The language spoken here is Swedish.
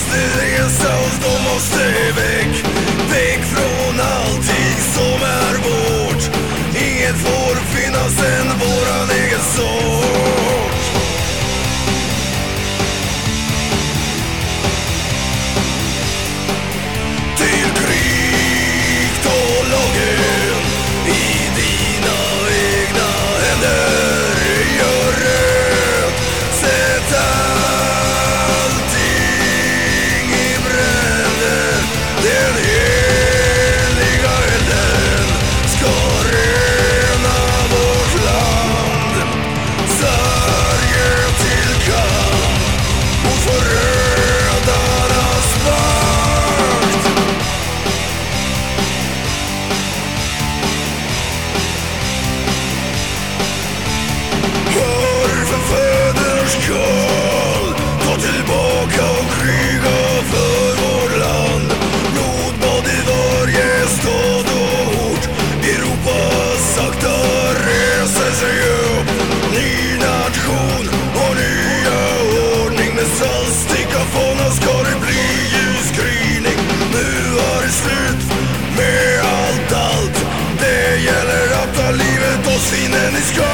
måste resa oss, de måste väck Väck från allting som är vårt Inget får finnas än våran egen sorg. Skall ta tillbaka och kriga för vårt land. Blodbad i varje stad och ort Europa sakta reser sig upp. Ny nation och nya ordning. Med saltsticka fana ska det bli ljusgryning. Nu är det slut med allt, allt. Det gäller att ta livet och sinnen i skall